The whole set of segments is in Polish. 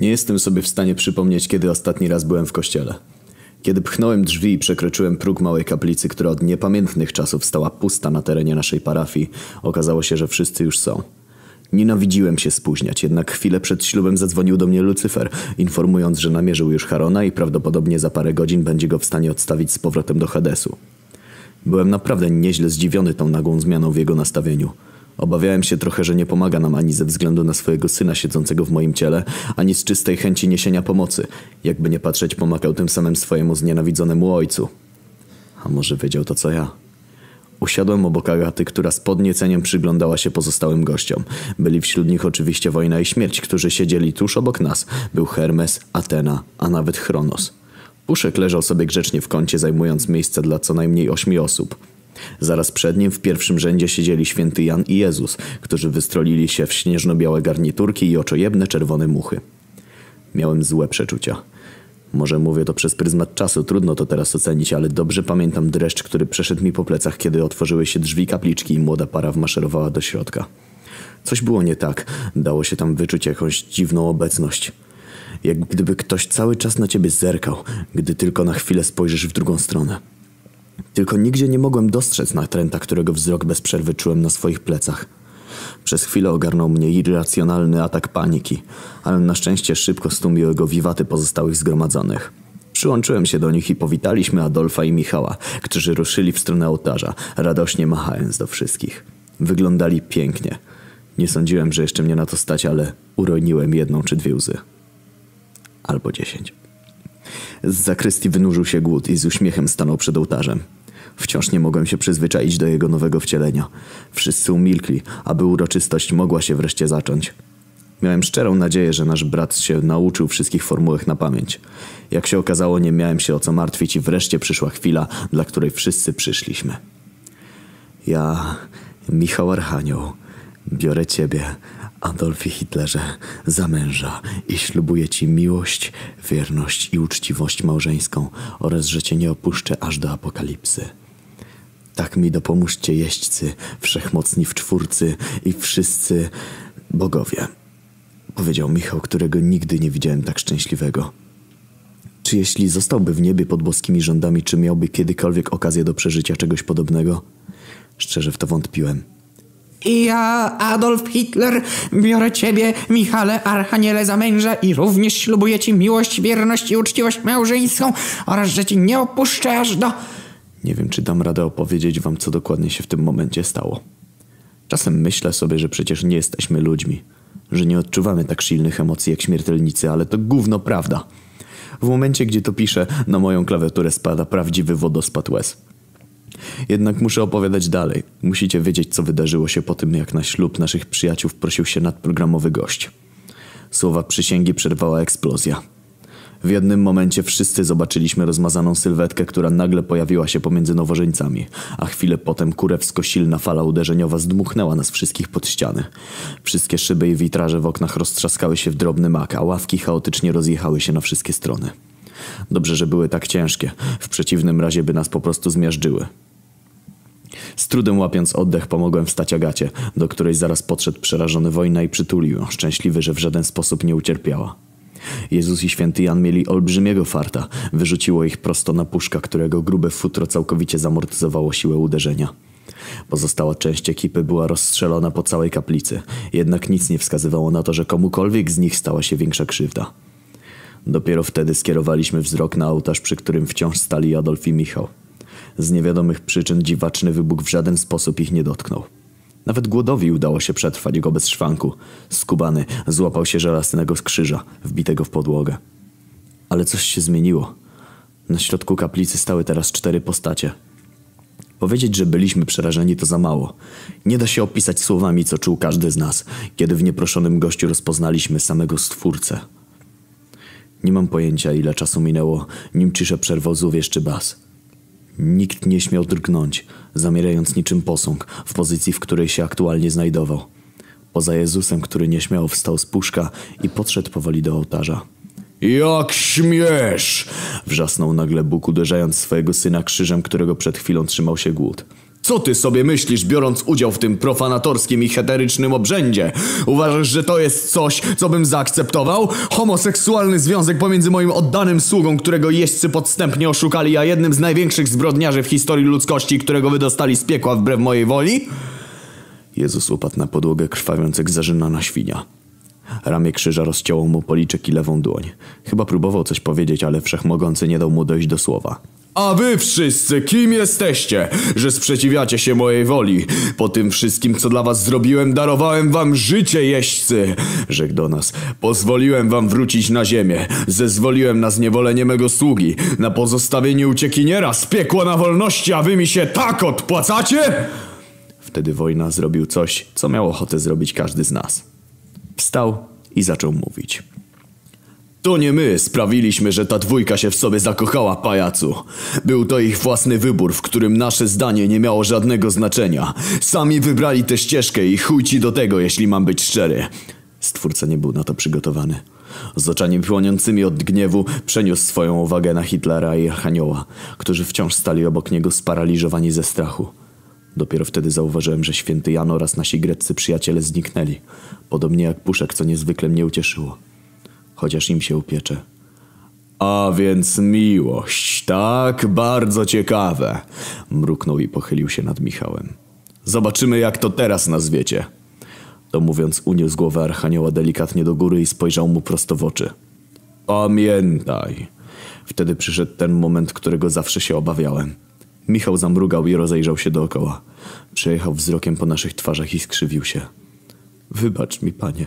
Nie jestem sobie w stanie przypomnieć, kiedy ostatni raz byłem w kościele. Kiedy pchnąłem drzwi i przekroczyłem próg małej kaplicy, która od niepamiętnych czasów stała pusta na terenie naszej parafii, okazało się, że wszyscy już są. Nienawidziłem się spóźniać, jednak chwilę przed ślubem zadzwonił do mnie Lucyfer, informując, że namierzył już Harona i prawdopodobnie za parę godzin będzie go w stanie odstawić z powrotem do Hadesu. Byłem naprawdę nieźle zdziwiony tą nagłą zmianą w jego nastawieniu. Obawiałem się trochę, że nie pomaga nam ani ze względu na swojego syna siedzącego w moim ciele, ani z czystej chęci niesienia pomocy. Jakby nie patrzeć, pomagał tym samym swojemu znienawidzonemu ojcu. A może wiedział to co ja? Usiadłem obok Agaty, która z podnieceniem przyglądała się pozostałym gościom. Byli wśród nich oczywiście wojna i śmierć, którzy siedzieli tuż obok nas. Był Hermes, Atena, a nawet Chronos. Puszek leżał sobie grzecznie w kącie, zajmując miejsce dla co najmniej ośmiu osób. Zaraz przed nim w pierwszym rzędzie siedzieli święty Jan i Jezus, którzy wystrolili się w śnieżno-białe garniturki i oczojebne czerwone muchy. Miałem złe przeczucia. Może mówię to przez pryzmat czasu, trudno to teraz ocenić, ale dobrze pamiętam dreszcz, który przeszedł mi po plecach, kiedy otworzyły się drzwi kapliczki i młoda para wmaszerowała do środka. Coś było nie tak, dało się tam wyczuć jakąś dziwną obecność. Jak gdyby ktoś cały czas na ciebie zerkał, gdy tylko na chwilę spojrzysz w drugą stronę. Tylko nigdzie nie mogłem dostrzec natręta, którego wzrok bez przerwy czułem na swoich plecach. Przez chwilę ogarnął mnie irracjonalny atak paniki, ale na szczęście szybko stłumiły go wiwaty pozostałych zgromadzonych. Przyłączyłem się do nich i powitaliśmy Adolfa i Michała, którzy ruszyli w stronę ołtarza, radośnie machając do wszystkich. Wyglądali pięknie. Nie sądziłem, że jeszcze mnie na to stać, ale uroniłem jedną czy dwie łzy. Albo dziesięć. Z zakrystii wynurzył się głód i z uśmiechem stanął przed ołtarzem. Wciąż nie mogłem się przyzwyczaić do jego nowego wcielenia. Wszyscy umilkli, aby uroczystość mogła się wreszcie zacząć. Miałem szczerą nadzieję, że nasz brat się nauczył wszystkich formułek na pamięć. Jak się okazało, nie miałem się o co martwić i wreszcie przyszła chwila, dla której wszyscy przyszliśmy. Ja, Michał Archanioł, biorę ciebie, Adolfie Hitlerze, za męża i ślubuję ci miłość, wierność i uczciwość małżeńską oraz, że cię nie opuszczę aż do apokalipsy. Tak mi dopomóżcie jeźdźcy, wszechmocni w czwórcy i wszyscy bogowie. Powiedział Michał, którego nigdy nie widziałem tak szczęśliwego. Czy jeśli zostałby w niebie pod boskimi rządami, czy miałby kiedykolwiek okazję do przeżycia czegoś podobnego? Szczerze w to wątpiłem. I ja, Adolf Hitler, biorę ciebie, Michale Archaniele, za męża i również ślubuję ci miłość, wierność i uczciwość małżeńską oraz, że ci nie opuszczę aż do... Nie wiem, czy dam radę opowiedzieć wam, co dokładnie się w tym momencie stało. Czasem myślę sobie, że przecież nie jesteśmy ludźmi, że nie odczuwamy tak silnych emocji jak śmiertelnicy, ale to gówno prawda. W momencie, gdzie to piszę, na moją klawiaturę spada prawdziwy wodospad łez. Jednak muszę opowiadać dalej. Musicie wiedzieć, co wydarzyło się po tym, jak na ślub naszych przyjaciół prosił się nadprogramowy gość. Słowa przysięgi przerwała eksplozja. W jednym momencie wszyscy zobaczyliśmy rozmazaną sylwetkę, która nagle pojawiła się pomiędzy nowożeńcami, a chwilę potem kurewsko silna fala uderzeniowa zdmuchnęła nas wszystkich pod ściany. Wszystkie szyby i witraże w oknach roztrzaskały się w drobny mak, a ławki chaotycznie rozjechały się na wszystkie strony. Dobrze, że były tak ciężkie, w przeciwnym razie by nas po prostu zmiażdżyły. Z trudem łapiąc oddech pomogłem wstać Agacie, do której zaraz podszedł przerażony wojna i przytulił ją, szczęśliwy, że w żaden sposób nie ucierpiała. Jezus i święty Jan mieli olbrzymiego farta. Wyrzuciło ich prosto na puszka, którego grube futro całkowicie zamortyzowało siłę uderzenia. Pozostała część ekipy była rozstrzelona po całej kaplicy, jednak nic nie wskazywało na to, że komukolwiek z nich stała się większa krzywda. Dopiero wtedy skierowaliśmy wzrok na ołtarz, przy którym wciąż stali Adolf i Michał. Z niewiadomych przyczyn dziwaczny wybuch w żaden sposób ich nie dotknął. Nawet głodowi udało się przetrwać go bez szwanku. Skubany złapał się żelaznego skrzyża, wbitego w podłogę. Ale coś się zmieniło. Na środku kaplicy stały teraz cztery postacie. Powiedzieć, że byliśmy przerażeni to za mało. Nie da się opisać słowami, co czuł każdy z nas, kiedy w nieproszonym gościu rozpoznaliśmy samego Stwórcę. Nie mam pojęcia, ile czasu minęło, nim ciszę przerwał złowieszczy bas. Nikt nie śmiał drgnąć, zamierając niczym posąg w pozycji, w której się aktualnie znajdował. Poza Jezusem, który nieśmiało wstał z puszka i podszedł powoli do ołtarza. Jak śmiesz! Wrzasnął nagle Bóg, uderzając swojego syna krzyżem, którego przed chwilą trzymał się głód. Co ty sobie myślisz, biorąc udział w tym profanatorskim i heterycznym obrzędzie? Uważasz, że to jest coś, co bym zaakceptował? Homoseksualny związek pomiędzy moim oddanym sługą, którego jeźdźcy podstępnie oszukali, a jednym z największych zbrodniarzy w historii ludzkości, którego wydostali z piekła wbrew mojej woli? Jezus upadł na podłogę krwawiąc jak zażynana świnia. Ramię krzyża rozcięło mu policzek i lewą dłoń. Chyba próbował coś powiedzieć, ale wszechmogący nie dał mu dojść do słowa. A wy wszyscy, kim jesteście, że sprzeciwiacie się mojej woli? Po tym wszystkim, co dla was zrobiłem, darowałem wam życie, jeźdźcy! Rzekł do nas. Pozwoliłem wam wrócić na ziemię. Zezwoliłem na zniewolenie mego sługi, na pozostawienie uciekiniera z piekła na wolności, a wy mi się tak odpłacacie? Wtedy wojna zrobił coś, co miał ochotę zrobić każdy z nas. Wstał i zaczął mówić. To nie my sprawiliśmy, że ta dwójka się w sobie zakochała, pajacu. Był to ich własny wybór, w którym nasze zdanie nie miało żadnego znaczenia. Sami wybrali tę ścieżkę i chuj ci do tego, jeśli mam być szczery. Stwórca nie był na to przygotowany. Z oczami płoniącymi od gniewu przeniósł swoją uwagę na Hitlera i Archanioła, którzy wciąż stali obok niego sparaliżowani ze strachu. Dopiero wtedy zauważyłem, że święty Jan oraz nasi greccy przyjaciele zniknęli, podobnie jak puszek, co niezwykle mnie ucieszyło. Chociaż im się upiecze. A więc miłość, tak bardzo ciekawe, mruknął i pochylił się nad Michałem. Zobaczymy, jak to teraz nazwiecie. To mówiąc, uniósł głowę Archanioła delikatnie do góry i spojrzał mu prosto w oczy. Pamiętaj. Wtedy przyszedł ten moment, którego zawsze się obawiałem. Michał zamrugał i rozejrzał się dookoła. Przejechał wzrokiem po naszych twarzach i skrzywił się. Wybacz mi, panie.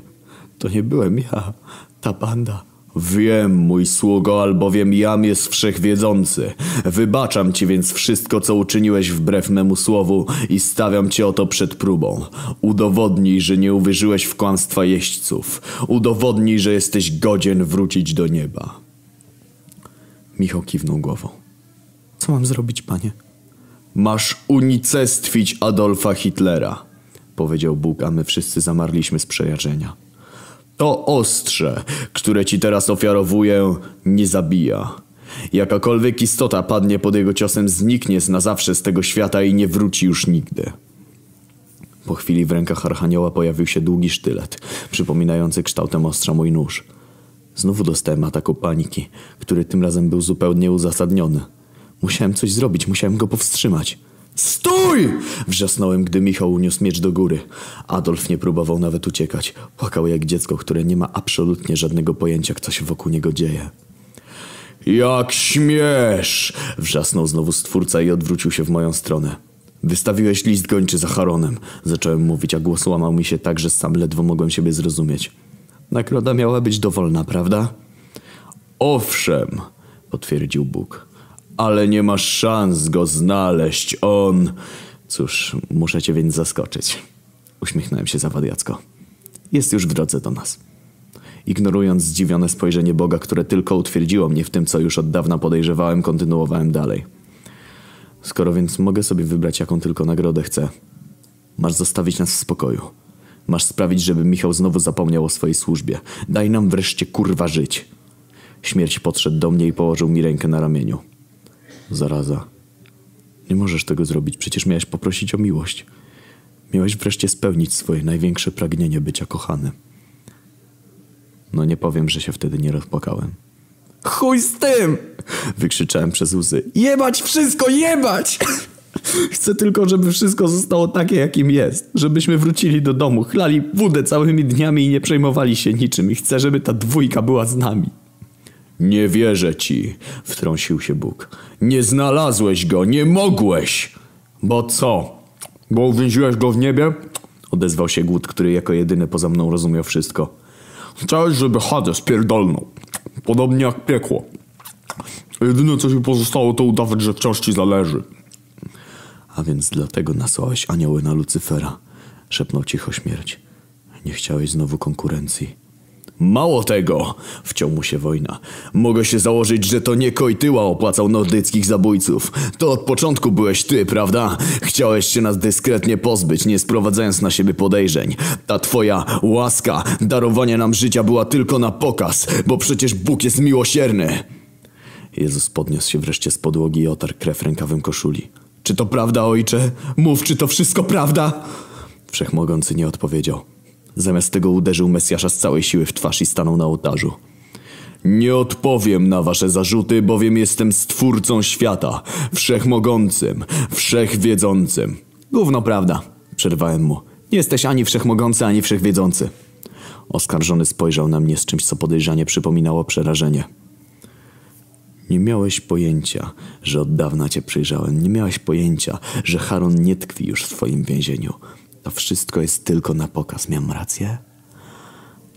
To nie byłem ja. Ta banda. Wiem, mój sługo, albowiem jam jest wszechwiedzący. Wybaczam ci więc wszystko, co uczyniłeś wbrew memu słowu i stawiam cię oto przed próbą. Udowodnij, że nie uwierzyłeś w kłamstwa jeźdźców. Udowodnij, że jesteś godzien wrócić do nieba. Michał kiwnął głową. Co mam zrobić, panie? Masz unicestwić Adolfa Hitlera, powiedział Bóg, a my wszyscy zamarliśmy z przejarzenia. To ostrze, które ci teraz ofiarowuję, nie zabija. Jakakolwiek istota padnie pod jego ciosem, zniknie na zawsze z tego świata i nie wróci już nigdy. Po chwili w rękach Archanioła pojawił się długi sztylet, przypominający kształtem ostrza mój nóż. Znowu dostałem ataku paniki, który tym razem był zupełnie uzasadniony. Musiałem coś zrobić, musiałem go powstrzymać. Stój! Wrzasnąłem, gdy Michał uniósł miecz do góry. Adolf nie próbował nawet uciekać. Płakał jak dziecko, które nie ma absolutnie żadnego pojęcia, co się wokół niego dzieje. Jak śmiesz! Wrzasnął znowu stwórca i odwrócił się w moją stronę. Wystawiłeś list gończy za Haronem. Zacząłem mówić, a głos łamał mi się tak, że sam ledwo mogłem siebie zrozumieć. Nagroda miała być dowolna, prawda? Owszem, potwierdził Bóg ale nie masz szans go znaleźć. On... Cóż, muszę cię więc zaskoczyć. Uśmiechnąłem się zawadiacko. Jest już w drodze do nas. Ignorując zdziwione spojrzenie Boga, które tylko utwierdziło mnie w tym, co już od dawna podejrzewałem, kontynuowałem dalej. Skoro więc mogę sobie wybrać, jaką tylko nagrodę chcę, masz zostawić nas w spokoju. Masz sprawić, żeby Michał znowu zapomniał o swojej służbie. Daj nam wreszcie kurwa żyć. Śmierć podszedł do mnie i położył mi rękę na ramieniu. Zaraza. Nie możesz tego zrobić, przecież miałeś poprosić o miłość. Miałeś wreszcie spełnić swoje największe pragnienie bycia kochanym. No nie powiem, że się wtedy nie rozpłakałem. Chuj z tym! Wykrzyczałem przez łzy. Jebać wszystko, jebać! Chcę tylko, żeby wszystko zostało takie, jakim jest. Żebyśmy wrócili do domu, chlali wódę całymi dniami i nie przejmowali się niczym. I chcę, żeby ta dwójka była z nami. Nie wierzę ci, wtrącił się Bóg. Nie znalazłeś go, nie mogłeś. Bo co? Bo uwięziłeś go w niebie? Odezwał się Głód, który jako jedyny poza mną rozumiał wszystko. Chciałeś, żeby Hades pierdolnął. Podobnie jak piekło. Jedyne, co ci pozostało, to udawać, że wciąż ci zależy. A więc dlatego nasłałeś anioły na Lucyfera. Szepnął cicho śmierć. Nie chciałeś znowu konkurencji. Mało tego, wciął mu się wojna. Mogę się założyć, że to nie Kojtyła opłacał nordyckich zabójców. To od początku byłeś ty, prawda? Chciałeś się nas dyskretnie pozbyć, nie sprowadzając na siebie podejrzeń. Ta twoja łaska, darowanie nam życia była tylko na pokaz, bo przecież Bóg jest miłosierny. Jezus podniósł się wreszcie z podłogi i otarł krew rękawem koszuli. Czy to prawda, ojcze? Mów, czy to wszystko prawda? Wszechmogący nie odpowiedział. Zamiast tego uderzył Mesjasza z całej siły w twarz i stanął na ołtarzu. Nie odpowiem na wasze zarzuty, bowiem jestem stwórcą świata, wszechmogącym, wszechwiedzącym. Gówno prawda, przerwałem mu. Nie jesteś ani wszechmogący, ani wszechwiedzący. Oskarżony spojrzał na mnie z czymś, co podejrzanie przypominało przerażenie. Nie miałeś pojęcia, że od dawna cię przyjrzałem. Nie miałeś pojęcia, że Haron nie tkwi już w twoim więzieniu. To wszystko jest tylko na pokaz. Miałem rację?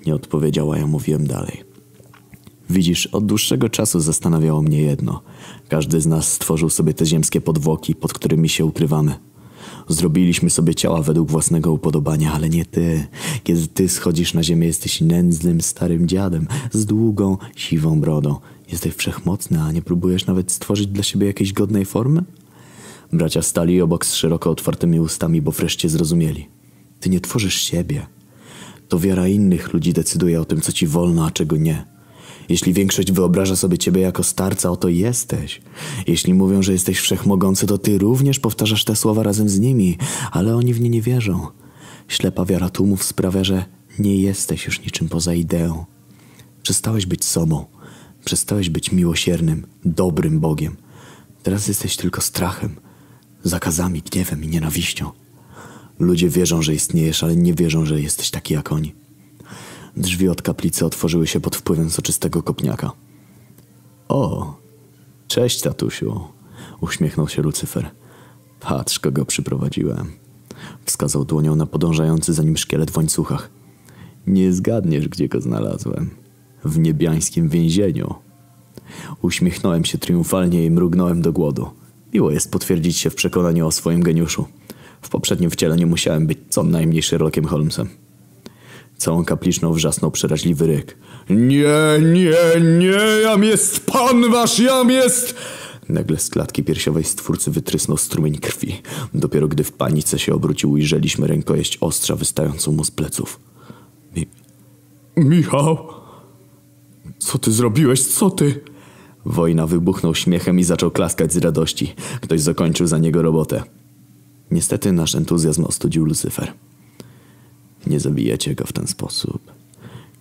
Nie odpowiedziała, ja mówiłem dalej. Widzisz, od dłuższego czasu zastanawiało mnie jedno. Każdy z nas stworzył sobie te ziemskie podwoki, pod którymi się ukrywamy. Zrobiliśmy sobie ciała według własnego upodobania, ale nie ty. Kiedy ty schodzisz na ziemię, jesteś nędznym starym dziadem z długą, siwą brodą. Jesteś wszechmocny, a nie próbujesz nawet stworzyć dla siebie jakiejś godnej formy? Bracia stali obok z szeroko otwartymi ustami, bo wreszcie zrozumieli. Ty nie tworzysz siebie. To wiara innych ludzi decyduje o tym, co ci wolno, a czego nie. Jeśli większość wyobraża sobie ciebie jako starca, oto jesteś. Jeśli mówią, że jesteś wszechmogący, to ty również powtarzasz te słowa razem z nimi, ale oni w nie nie wierzą. Ślepa wiara tłumów sprawia, że nie jesteś już niczym poza ideą. Przestałeś być sobą. Przestałeś być miłosiernym, dobrym Bogiem. Teraz jesteś tylko strachem, zakazami, gniewem i nienawiścią. Ludzie wierzą, że istniejesz, ale nie wierzą, że jesteś taki jak oni. Drzwi od kaplicy otworzyły się pod wpływem soczystego kopniaka. O, cześć tatusiu, uśmiechnął się Lucyfer. Patrz, kogo przyprowadziłem. Wskazał dłonią na podążający za nim szkielet w łańcuchach. Nie zgadniesz, gdzie go znalazłem. W niebiańskim więzieniu. Uśmiechnąłem się triumfalnie i mrugnąłem do głodu. Miło jest potwierdzić się w przekonaniu o swoim geniuszu. W poprzednim wcieleniu musiałem być co najmniej Sherlockiem Holmesem. Całą kapliczną wrzasnął przeraźliwy ryk. Nie, nie, nie, jam jest pan wasz, jam jest... Nagle z klatki piersiowej stwórcy wytrysnął strumień krwi. Dopiero gdy w panice się obrócił, ujrzeliśmy rękojeść ostrza wystającą mu z pleców. Mi... Michał... Co ty zrobiłeś? Co ty? Wojna wybuchnął śmiechem i zaczął klaskać z radości. Ktoś zakończył za niego robotę. Niestety nasz entuzjazm ostudził Lucyfer. Nie zabijecie go w ten sposób.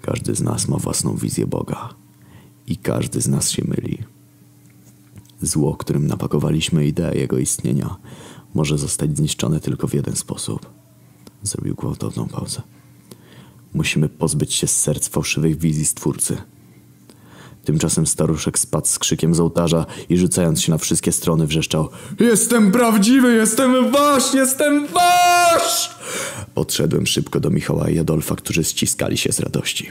Każdy z nas ma własną wizję Boga. I każdy z nas się myli. Zło, którym napakowaliśmy ideę jego istnienia, może zostać zniszczone tylko w jeden sposób. Zrobił gwałtowną pauzę. Musimy pozbyć się z serc fałszywych wizji Stwórcy. Tymczasem staruszek spadł z krzykiem z ołtarza i rzucając się na wszystkie strony wrzeszczał Jestem prawdziwy, jestem wasz, jestem wasz! Podszedłem szybko do Michała i Adolfa, którzy ściskali się z radości.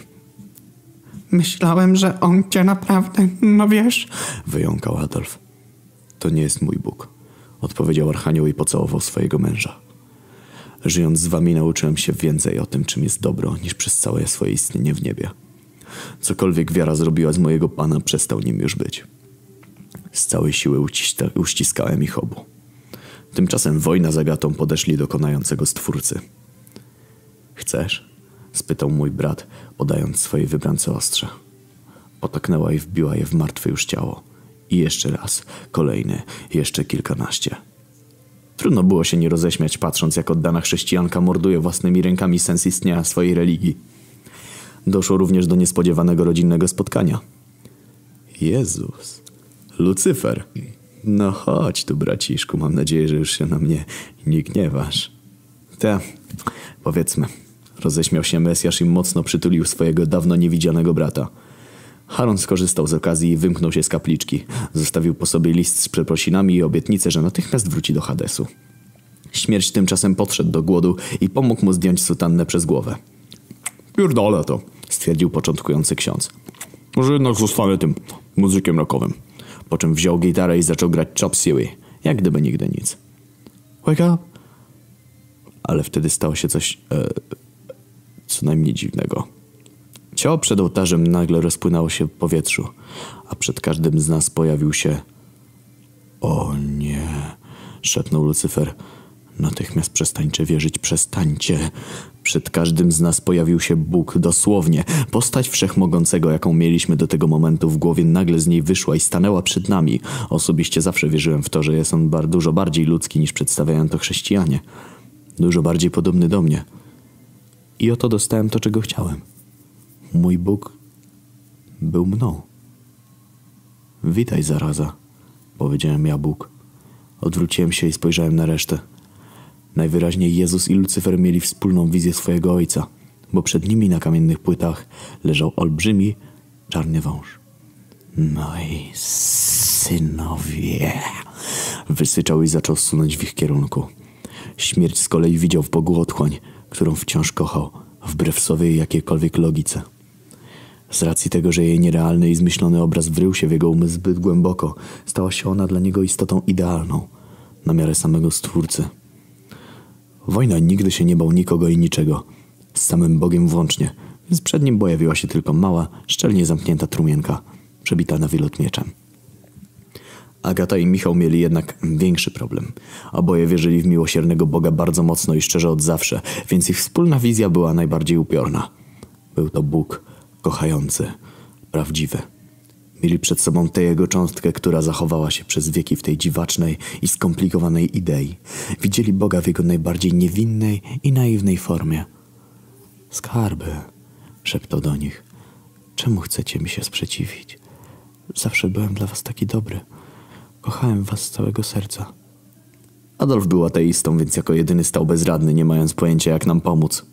Myślałem, że on cię naprawdę, no wiesz... Wyjąkał Adolf. To nie jest mój Bóg, odpowiedział Archanioł i pocałował swojego męża. Żyjąc z wami nauczyłem się więcej o tym, czym jest dobro, niż przez całe swoje istnienie w niebie. Cokolwiek wiara zrobiła z mojego pana, przestał nim już być. Z całej siły uściskałem ich obu. Tymczasem wojna z Agatą podeszli do konającego stwórcy. Chcesz? spytał mój brat, podając swojej wybrance ostrze. Potaknęła i wbiła je w martwe już ciało. I jeszcze raz, kolejny, jeszcze kilkanaście. Trudno było się nie roześmiać, patrząc jak oddana chrześcijanka morduje własnymi rękami sens istnienia swojej religii. Doszło również do niespodziewanego rodzinnego spotkania. Jezus, Lucyfer. No chodź tu, braciszku, mam nadzieję, że już się na mnie nie gniewasz. Te, powiedzmy, roześmiał się Mesjasz i mocno przytulił swojego dawno niewidzianego brata. Haron skorzystał z okazji i wymknął się z kapliczki. Zostawił po sobie list z przeprosinami i obietnicę, że natychmiast wróci do Hadesu. Śmierć tymczasem podszedł do głodu i pomógł mu zdjąć sutannę przez głowę. Pierdolę to, stwierdził początkujący ksiądz. Może jednak zostanę tym muzykiem rockowym. Po czym wziął gitarę i zaczął grać Chop Suey, jak gdyby nigdy nic. Wake up! Ale wtedy stało się coś e, co najmniej dziwnego. Ciało przed ołtarzem nagle rozpłynęło się w powietrzu, a przed każdym z nas pojawił się... O nie, szepnął Lucyfer. Natychmiast przestańcie wierzyć, przestańcie. Przed każdym z nas pojawił się Bóg, dosłownie. Postać wszechmogącego, jaką mieliśmy do tego momentu w głowie, nagle z niej wyszła i stanęła przed nami. Osobiście zawsze wierzyłem w to, że jest on bar dużo bardziej ludzki niż przedstawiają to chrześcijanie. Dużo bardziej podobny do mnie. I oto dostałem to, czego chciałem. Mój Bóg był mną. Witaj, zaraza, powiedziałem ja Bóg. Odwróciłem się i spojrzałem na resztę. Najwyraźniej Jezus i Lucyfer mieli wspólną wizję swojego ojca, bo przed nimi na kamiennych płytach leżał olbrzymi, czarny wąż. Moi synowie, wysyczał i zaczął sunąć w ich kierunku. Śmierć z kolei widział w Bogu otchłań, którą wciąż kochał, wbrew sobie jakiejkolwiek logice. Z racji tego, że jej nierealny i zmyślony obraz wrył się w jego umysł zbyt głęboko, stała się ona dla niego istotą idealną, na miarę samego Stwórcy. Wojna nigdy się nie bał nikogo i niczego, z samym Bogiem włącznie, więc przed nim pojawiła się tylko mała, szczelnie zamknięta trumienka, przebita na wylot mieczem. Agata i Michał mieli jednak większy problem. Oboje wierzyli w miłosiernego Boga bardzo mocno i szczerze od zawsze, więc ich wspólna wizja była najbardziej upiorna. Był to Bóg, kochający, prawdziwy. Mieli przed sobą tę jego cząstkę, która zachowała się przez wieki w tej dziwacznej i skomplikowanej idei. Widzieli Boga w jego najbardziej niewinnej i naiwnej formie. Skarby, szeptał do nich. Czemu chcecie mi się sprzeciwić? Zawsze byłem dla was taki dobry. Kochałem was z całego serca. Adolf był ateistą, więc jako jedyny stał bezradny, nie mając pojęcia jak nam pomóc.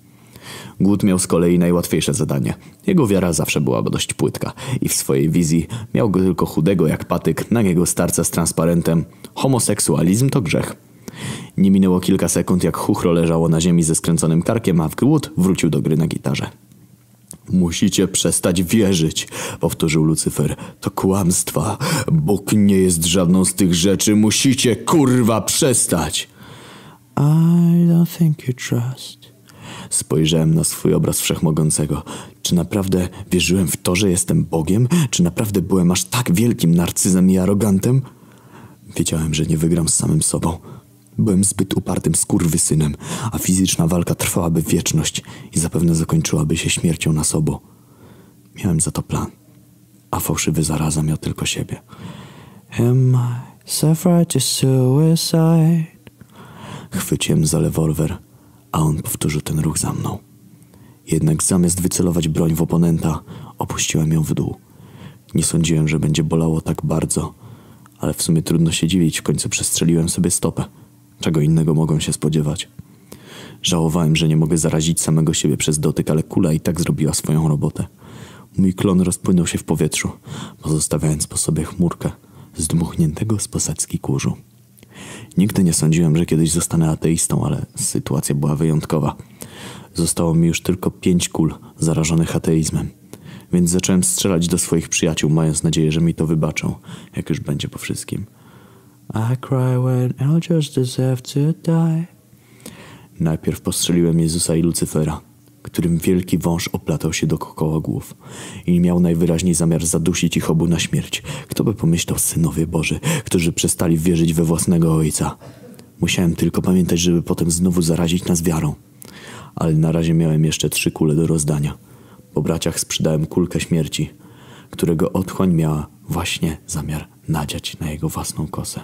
Głód miał z kolei najłatwiejsze zadanie. Jego wiara zawsze była dość płytka i w swojej wizji miał go tylko chudego jak patyk, nagiego starca z transparentem. Homoseksualizm to grzech. Nie minęło kilka sekund, jak chuchro leżało na ziemi ze skręconym karkiem, a w głód wrócił do gry na gitarze. Musicie przestać wierzyć, powtórzył Lucyfer. To kłamstwa. Bóg nie jest żadną z tych rzeczy. Musicie kurwa przestać. I don't think you trust. Spojrzałem na swój obraz wszechmogącego. Czy naprawdę wierzyłem w to, że jestem Bogiem? Czy naprawdę byłem aż tak wielkim narcyzem i arogantem? Wiedziałem, że nie wygram z samym sobą. Byłem zbyt upartym skurwysynem, a fizyczna walka trwałaby wieczność i zapewne zakończyłaby się śmiercią na sobą. Miałem za to plan, a fałszywy zaraza miał tylko siebie. Am I to suicide? Chwyciłem za rewolwer, a on powtórzył ten ruch za mną. Jednak zamiast wycelować broń w oponenta, opuściłem ją w dół. Nie sądziłem, że będzie bolało tak bardzo, ale w sumie trudno się dziwić, w końcu przestrzeliłem sobie stopę. Czego innego mogą się spodziewać? Żałowałem, że nie mogę zarazić samego siebie przez dotyk, ale kula i tak zrobiła swoją robotę. Mój klon rozpłynął się w powietrzu, pozostawiając po sobie chmurkę zdmuchniętego z posadzki kurzu. Nigdy nie sądziłem, że kiedyś zostanę ateistą, ale sytuacja była wyjątkowa. Zostało mi już tylko pięć kul zarażonych ateizmem, więc zacząłem strzelać do swoich przyjaciół, mając nadzieję, że mi to wybaczą, jak już będzie po wszystkim. I cry when just deserve to die. Najpierw postrzeliłem Jezusa i Lucyfera, którym wielki wąż oplatał się dookoła głów i miał najwyraźniej zamiar zadusić ich obu na śmierć. Kto by pomyślał, synowie Boży, którzy przestali wierzyć we własnego ojca. Musiałem tylko pamiętać, żeby potem znowu zarazić nas wiarą. Ale na razie miałem jeszcze trzy kule do rozdania. Po braciach sprzedałem kulkę śmierci, którego otchłań miała właśnie zamiar nadziać na jego własną kosę.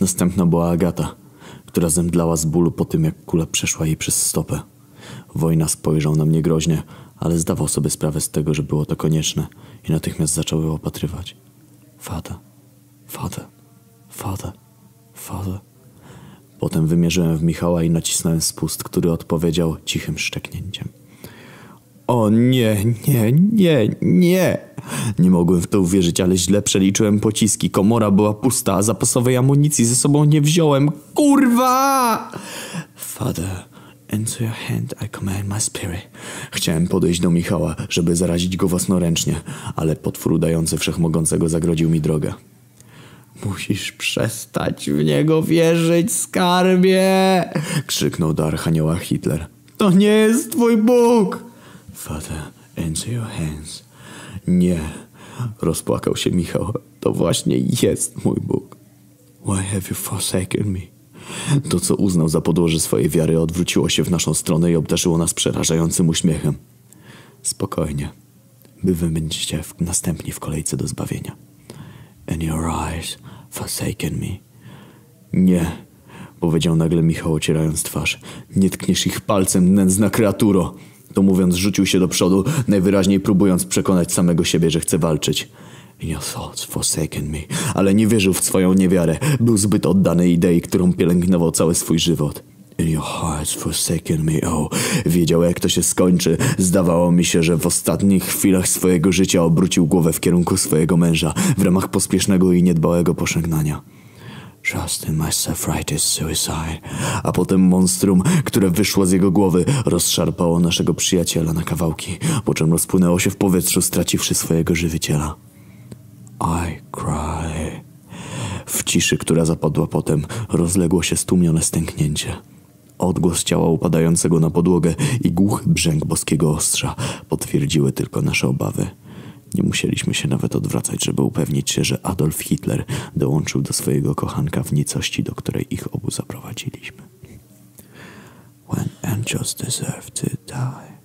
Następna była Agata, która zemdlała z bólu po tym, jak kula przeszła jej przez stopę. Wojna spojrzał na mnie groźnie, ale zdawał sobie sprawę z tego, że było to konieczne i natychmiast zaczął opatrywać. Fada, fada, fada, fada. Potem wymierzyłem w Michała i nacisnąłem spust, który odpowiedział cichym szczeknięciem. O nie, nie, nie, nie. Nie mogłem w to uwierzyć, ale źle przeliczyłem pociski. Komora była pusta, a zapasowej amunicji ze sobą nie wziąłem. Kurwa! Father, into your hand I command my spirit. Chciałem podejść do Michała, żeby zarazić go własnoręcznie, ale potwór udający wszechmogącego zagrodził mi drogę. Musisz przestać w niego wierzyć, skarbie! krzyknął do Archanioła Hitler. To nie jest twój Bóg! Father, into your hands. Nie, rozpłakał się Michał. To właśnie jest mój Bóg. Why have you forsaken me? To, co uznał za podłoże swojej wiary, odwróciło się w naszą stronę i obdarzyło nas przerażającym uśmiechem. Spokojnie. Wy wy będziecie w, następni w kolejce do zbawienia. And your eyes forsaken me. Nie, powiedział nagle Michał, ocierając twarz. Nie tkniesz ich palcem, nędzna kreaturo. To mówiąc, rzucił się do przodu, najwyraźniej próbując przekonać samego siebie, że chce walczyć. Your thoughts forsaken me. Ale nie wierzył w swoją niewiarę. Był zbyt oddany idei, którą pielęgnował cały swój żywot. In your hearts forsaken me, oh. Wiedział, jak to się skończy. Zdawało mi się, że w ostatnich chwilach swojego życia obrócił głowę w kierunku swojego męża w ramach pospiesznego i niedbałego pożegnania. Trust in my self-righteous suicide. A potem monstrum, które wyszło z jego głowy, rozszarpało naszego przyjaciela na kawałki, po czym rozpłynęło się w powietrzu, straciwszy swojego żywiciela. I cry. W ciszy, która zapadła potem, rozległo się stłumione stęknięcie. Odgłos ciała upadającego na podłogę i głuchy brzęk boskiego ostrza potwierdziły tylko nasze obawy. Nie musieliśmy się nawet odwracać, żeby upewnić się, że Adolf Hitler dołączył do swojego kochanka w nicości, do której ich obu zaprowadziliśmy. When angels deserve to die.